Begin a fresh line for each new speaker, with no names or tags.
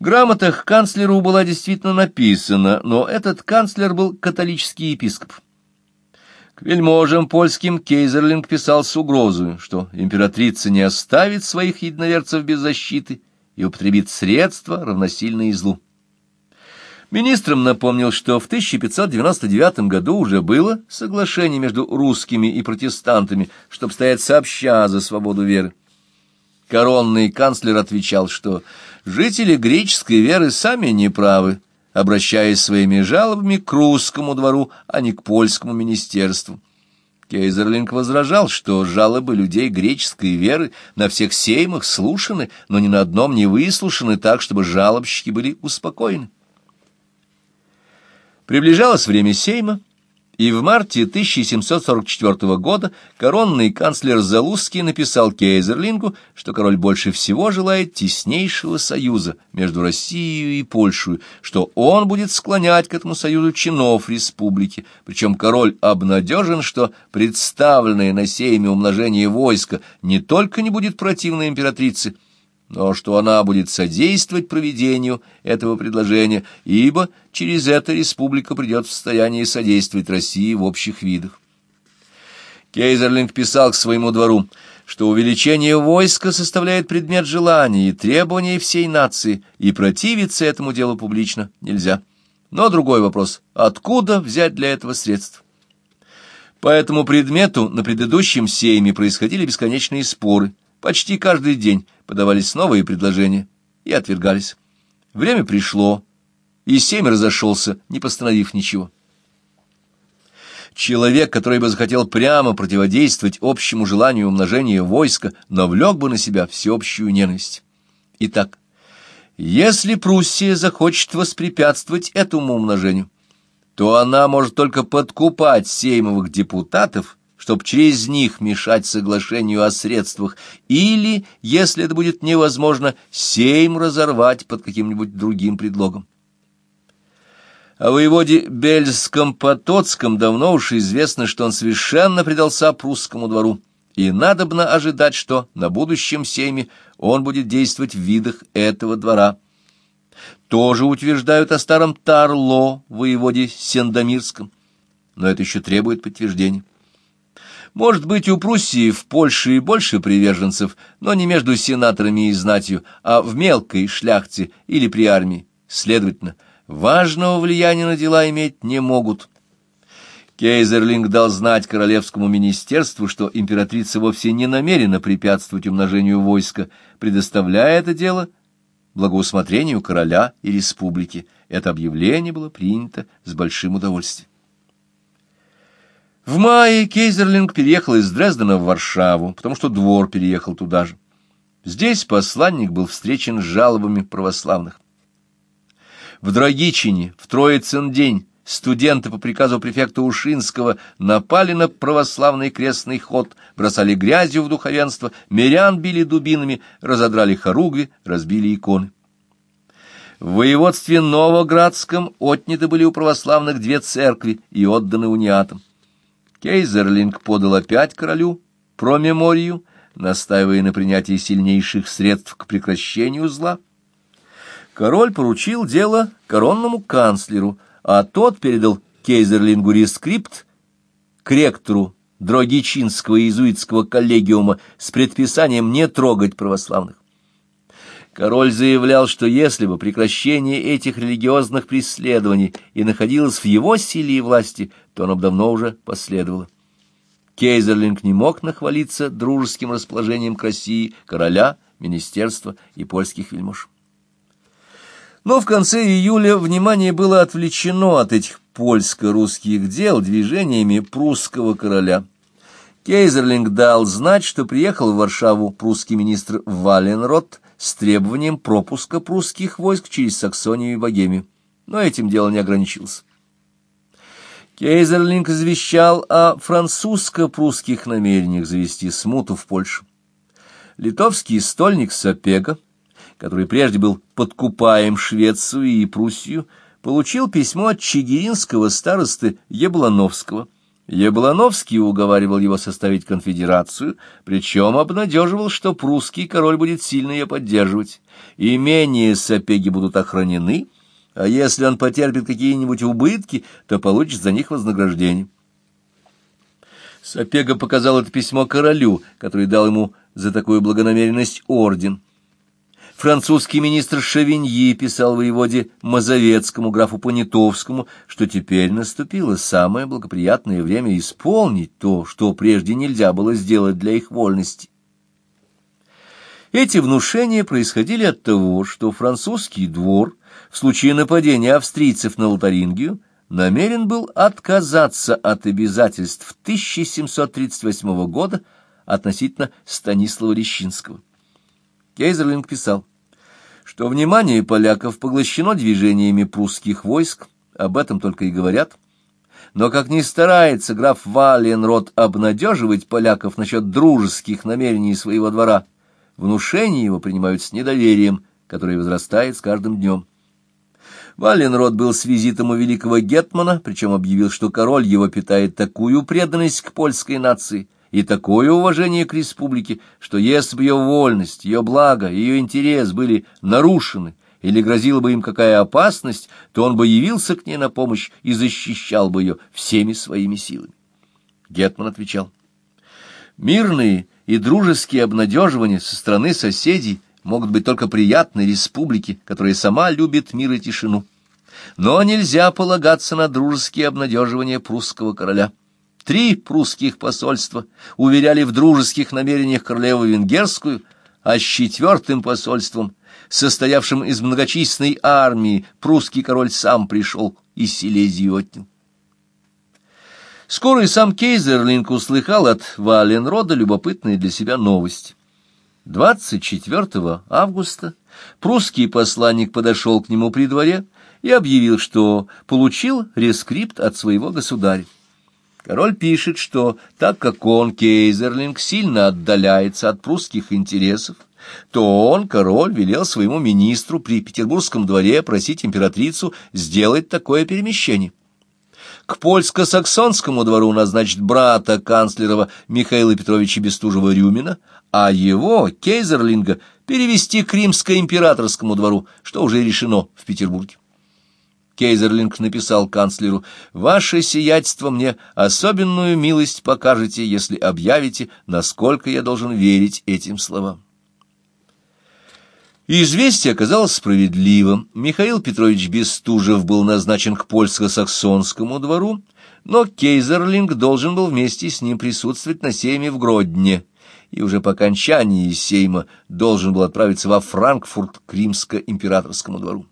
Грамота к канцлеру была действительно написана, но этот канцлер был католический епископ. К вельможам польским Кейзерлинг писал с угрозой, что императрица не оставит своих единоверцев без защиты и употребит средства, равносильные злу. Министрам напомнил, что в 1599 году уже было соглашение между русскими и протестантами, чтобы стоять сообща за свободу веры. Коронный канцлер отвечал, что жители греческой веры сами неправы, обращаясь своими жалобами к русскому двору, а не к польскому министерству. Кейзерлинг возражал, что жалобы людей греческой веры на всех сеймах слушаны, но ни на одном не выслушаны так, чтобы жалобщики были успокоены. Приближалось время сейма, и в марте 1744 года коронный канцлер Залузский написал Кейзерлингу, что король больше всего желает теснейшего союза между Россией и Польшей, что он будет склонять к этому союзу чинов республики, причем король обнадежен, что представленное на сейме умножение войска не только не будет противно императрице, но что она будет содействовать проведению этого предложения, ибо через это республика придет в состояние содействовать России в общих видах. Кейзерлинг писал к своему двору, что увеличение войска составляет предмет желаний и требований всей нации, и противиться этому делу публично нельзя. Но другой вопрос – откуда взять для этого средств? По этому предмету на предыдущем сейме происходили бесконечные споры – Почти каждый день подавались новые предложения и отвергались. Время пришло, и семь разошелся, не постановив ничего. Человек, который бы захотел прямо противодействовать общему желанию умножения войска, навлек бы на себя всеобщую ненависть. Итак, если Пруссия захочет воспрепятствовать этому умножению, то она может только подкупать сеймовых депутатов чтобы через них мешать соглашению о средствах, или, если это будет невозможно, сейм разорвать под каким-нибудь другим предлогом. О воеводе Бельском-Потоцком давно уж известно, что он совершенно предался прусскому двору, и надобно ожидать, что на будущем сейме он будет действовать в видах этого двора. Тоже утверждают о старом Тарло, воеводе Сендомирском, но это еще требует подтверждения. Может быть, у Пруссии в Польше и больше приверженцев, но не между сенаторами и знатью, а в мелкой шляхте или при армии. Следовательно, важного влияния на дела иметь не могут. Кейзерлинг дал знать королевскому министерству, что императрица вовсе не намерена препятствовать умножению войска, предоставляя это дело благоусмотрению короля и республики. Это объявление было принято с большим удовольствием. В мае Кейзерлинг переехал из Дрездена в Варшаву, потому что двор переехал туда же. Здесь посланник был встречен жалобами православных. В Драгичине в Троицын день студенты по приказу префекта Ушинского напали на православный крестный ход, бросали грязью в духовенство, мирян били дубинами, разодрали хоругви, разбили иконы. В воеводстве Новоградском отняты были у православных две церкви и отданы униатам. Кейзерлинг подал опять королю промеморию, настаивая на принятии сильнейших средств к прекращению зла. Король поручил дело коронному канцлеру, а тот передал Кейзерлингу рескрипт к ректору Дрогичинского иезуитского коллегиума с предписанием не трогать православных. Король заявлял, что если бы прекращение этих религиозных преследований и находилось в его силе и власти, то оно бы давно уже последовало. Кейзерлинг не мог нахвалиться дружеским расположением к России короля, министерства и польских вельмож. Но в конце июля внимание было отвлечено от этих польско-русских дел движениями прусского короля. Кейзерлинг дал знать, что приехал в Варшаву прусский министр Валенрот с требованием пропуска прусских войск через Саксонию и Богемию, но этим дело не ограничилось. Кейзерлинг извещал о французско-прусских намерениях завести смуту в Польшу. Литовский стольник Сапега, который прежде был подкупаем Швецию и Пруссию, получил письмо от чигиринского старосты Яблановского, Яблоновский уговаривал его составить конфедерацию, причем обнадеживал, что прусский король будет сильно ее поддерживать. Имения Сапеги будут охранены, а если он потерпит какие-нибудь убытки, то получит за них вознаграждение. Сапега показал это письмо королю, который дал ему за такую благонамеренность орден. Французский министр Шавиньи писал воеводе Мазовецкому, графу Понятовскому, что теперь наступило самое благоприятное время исполнить то, что прежде нельзя было сделать для их вольности. Эти внушения происходили от того, что французский двор в случае нападения австрийцев на Лотарингию намерен был отказаться от обязательств 1738 года относительно Станислава Лещинского. Кейзерлинг писал, что внимание поляков поглощено движениями прусских войск, об этом только и говорят, но как ни старается граф Валенрод обнадеживать поляков насчет дружеских намерений своего двора, внушения его принимают с недоверием, которое возрастает с каждым днем. Валенрод был с визитом у великого гетмана, причем объявил, что король его питает такую преданность к польской нации, и такое уважение к республике, что если бы ее вольность, ее благо, ее интерес были нарушены или грозила бы им какая опасность, то он бы явился к ней на помощь и защищал бы ее всеми своими силами. Гетман отвечал, «Мирные и дружеские обнадеживания со стороны соседей могут быть только приятны республике, которая сама любит мир и тишину. Но нельзя полагаться на дружеские обнадеживания прусского короля». Три прусских посольства уверяли в дружеских намерениях королеву Венгерскую, а с четвертым посольством, состоявшим из многочисленной армии, прусский король сам пришел и Силезию отнял. Скоро и сам Кейзерлинг услыхал от Валенрода любопытные для себя новости. 24 августа прусский посланник подошел к нему при дворе и объявил, что получил рескрипт от своего государя. Король пишет, что так как он, Кейзерлинг, сильно отдаляется от прусских интересов, то он, король, велел своему министру при Петербургском дворе просить императрицу сделать такое перемещение. К польско-саксонскому двору назначит брата канцлерова Михаила Петровича Бестужева-Рюмина, а его, Кейзерлинга, перевести к римско-императорскому двору, что уже решено в Петербурге. Кейзерлинг написал канцлеру, «Ваше сиятельство мне особенную милость покажете, если объявите, насколько я должен верить этим словам». известие оказалось справедливым. Михаил Петрович Бестужев был назначен к польско-саксонскому двору, но Кейзерлинг должен был вместе с ним присутствовать на сейме в Гродне, и уже по окончании сейма должен был отправиться во Франкфурт к римско-императорскому двору.